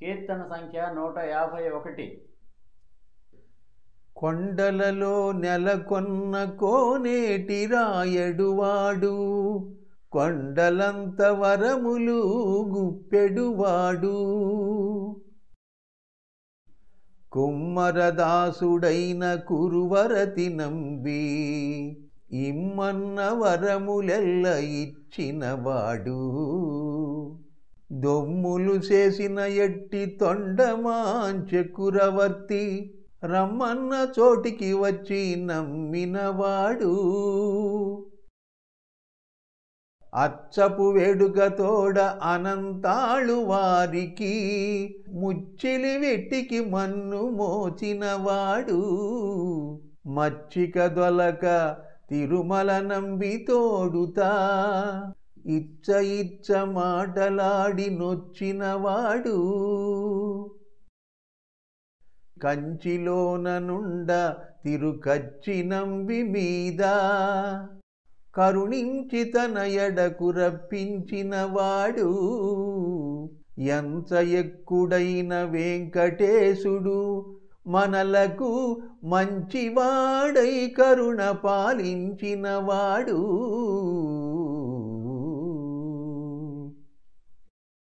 కీర్తన సంఖ్య నూట యాభై ఒకటి. కొండలలో నెలకొన్న కోనేటి రాయడువాడు కొండలంత వరములు గుప్పెడువాడు కుమ్మరదాసుడైన కురువరతి నంబి ఇమ్మన్న వరములెల్ల ఇచ్చినవాడు దొమ్ములు చేసిన ఎట్టి తొండమాంచెకురవర్తి రమ్మన్న చోటికి వచ్చి నమ్మినవాడు అచ్చపు వేడుకతోడ అనంతాళు వారికి ముచ్చిలి వెట్టికి మన్ను మోచినవాడు మచ్చిక దొలక తిరుమల నంబి తోడుతా ఇచ్చ ఇచ్చ మాటలాడి నొచ్చినవాడు. కంచిలోన నుండ తిరుకచ్చి నంబి మీద. కరుణించి తన ఎడకు రప్పించినవాడు. ఎంత ఎక్కుడైన వెంకటేశుడు మనలకు మంచివాడై కరుణ పాలించినవాడు.